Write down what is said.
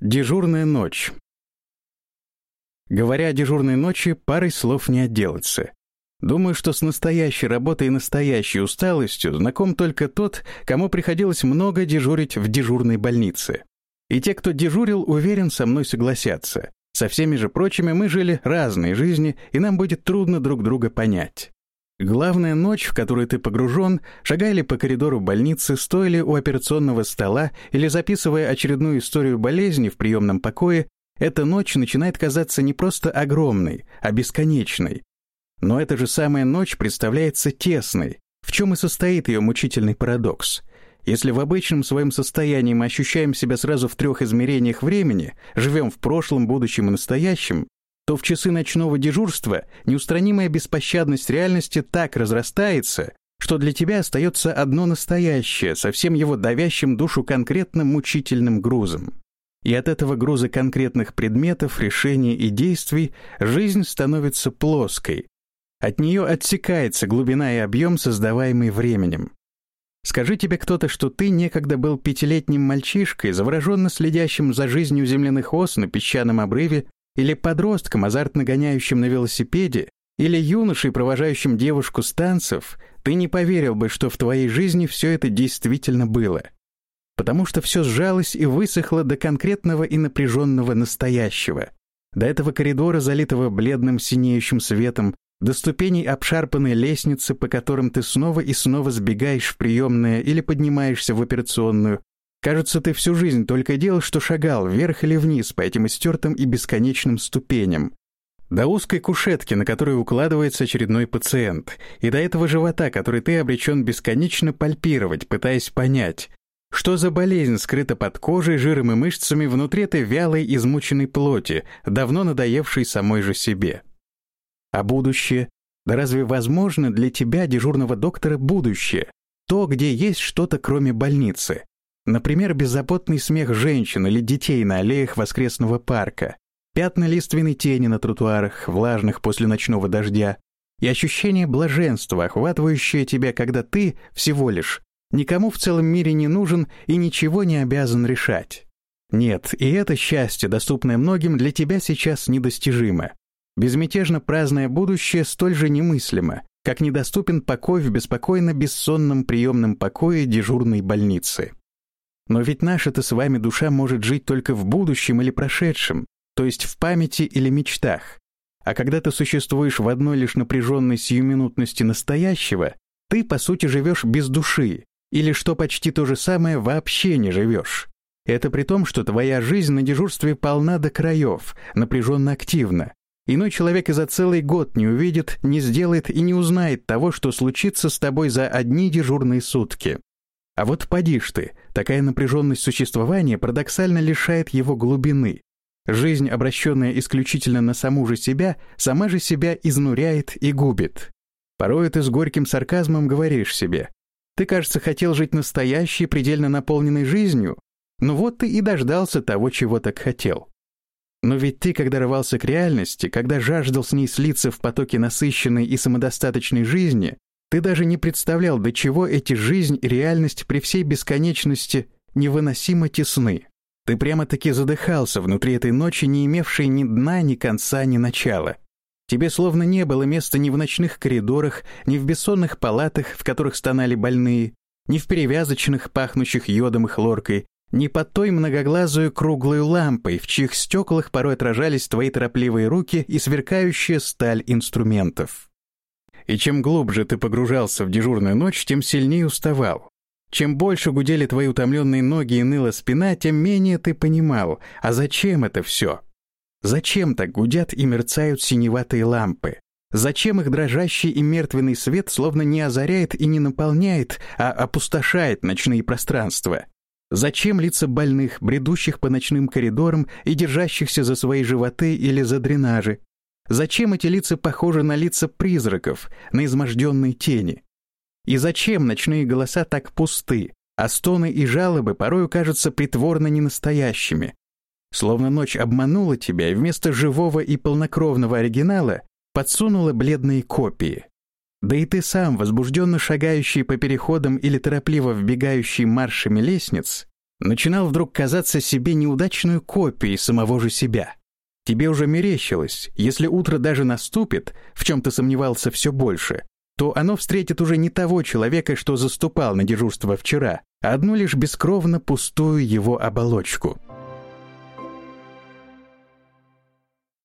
Дежурная ночь. Говоря о дежурной ночи, парой слов не отделаться. Думаю, что с настоящей работой и настоящей усталостью знаком только тот, кому приходилось много дежурить в дежурной больнице. И те, кто дежурил, уверен, со мной согласятся. Со всеми же прочими мы жили разные жизни, и нам будет трудно друг друга понять. Главная ночь, в которую ты погружен, шагая ли по коридору больницы, стоя ли у операционного стола или записывая очередную историю болезни в приемном покое, эта ночь начинает казаться не просто огромной, а бесконечной. Но эта же самая ночь представляется тесной. В чем и состоит ее мучительный парадокс. Если в обычном своем состоянии мы ощущаем себя сразу в трех измерениях времени, живем в прошлом, будущем и настоящем, то в часы ночного дежурства неустранимая беспощадность реальности так разрастается, что для тебя остается одно настоящее, со всем его давящим душу конкретным мучительным грузом. И от этого груза конкретных предметов, решений и действий жизнь становится плоской. От нее отсекается глубина и объем, создаваемый временем. Скажи тебе кто-то, что ты некогда был пятилетним мальчишкой, завороженно следящим за жизнью земляных ос на песчаном обрыве или подростком, азартно гоняющим на велосипеде, или юношей, провожающим девушку с танцев, ты не поверил бы, что в твоей жизни все это действительно было. Потому что все сжалось и высохло до конкретного и напряженного настоящего, до этого коридора, залитого бледным синеющим светом, до ступеней обшарпанной лестницы, по которым ты снова и снова сбегаешь в приемное или поднимаешься в операционную, Кажется, ты всю жизнь только делал, что шагал вверх или вниз по этим истертым и бесконечным ступеням. До узкой кушетки, на которую укладывается очередной пациент, и до этого живота, который ты обречен бесконечно пальпировать, пытаясь понять, что за болезнь скрыта под кожей, жиром и мышцами внутри этой вялой, измученной плоти, давно надоевшей самой же себе. А будущее? Да разве возможно для тебя, дежурного доктора, будущее? То, где есть что-то кроме больницы? Например, беззаботный смех женщин или детей на аллеях воскресного парка, пятна лиственной тени на тротуарах, влажных после ночного дождя, и ощущение блаженства, охватывающее тебя, когда ты, всего лишь, никому в целом мире не нужен и ничего не обязан решать. Нет, и это счастье, доступное многим, для тебя сейчас недостижимо. Безмятежно праздное будущее столь же немыслимо, как недоступен покой в беспокойно бессонном приемном покое дежурной больницы. Но ведь наша-то с вами душа может жить только в будущем или прошедшем, то есть в памяти или мечтах. А когда ты существуешь в одной лишь напряженной сиюминутности настоящего, ты, по сути, живешь без души, или, что почти то же самое, вообще не живешь. Это при том, что твоя жизнь на дежурстве полна до краев, напряженно активна. Иной человек и за целый год не увидит, не сделает и не узнает того, что случится с тобой за одни дежурные сутки. А вот поди ж ты, такая напряженность существования парадоксально лишает его глубины. Жизнь, обращенная исключительно на саму же себя, сама же себя изнуряет и губит. Порой ты с горьким сарказмом говоришь себе, «Ты, кажется, хотел жить настоящей, предельно наполненной жизнью, но вот ты и дождался того, чего так хотел». Но ведь ты, когда рвался к реальности, когда жаждал с ней слиться в потоке насыщенной и самодостаточной жизни, ты даже не представлял, до чего эти жизнь и реальность при всей бесконечности невыносимо тесны. Ты прямо-таки задыхался внутри этой ночи, не имевшей ни дна, ни конца, ни начала. Тебе словно не было места ни в ночных коридорах, ни в бессонных палатах, в которых стонали больные, ни в перевязочных, пахнущих йодом и хлоркой, ни под той многоглазую круглой лампой, в чьих стеклах порой отражались твои торопливые руки и сверкающая сталь инструментов. И чем глубже ты погружался в дежурную ночь, тем сильнее уставал. Чем больше гудели твои утомленные ноги и ныла спина, тем менее ты понимал, а зачем это все? Зачем так гудят и мерцают синеватые лампы? Зачем их дрожащий и мертвенный свет словно не озаряет и не наполняет, а опустошает ночные пространства? Зачем лица больных, бредущих по ночным коридорам и держащихся за свои животы или за дренажи? Зачем эти лица похожи на лица призраков, на изможденные тени? И зачем ночные голоса так пусты, а стоны и жалобы порою кажутся притворно ненастоящими? Словно ночь обманула тебя и вместо живого и полнокровного оригинала подсунула бледные копии. Да и ты сам, возбужденно шагающий по переходам или торопливо вбегающий маршами лестниц, начинал вдруг казаться себе неудачной копией самого же себя. Тебе уже мерещилось, если утро даже наступит, в чем ты сомневался все больше, то оно встретит уже не того человека, что заступал на дежурство вчера, а одну лишь бескровно пустую его оболочку —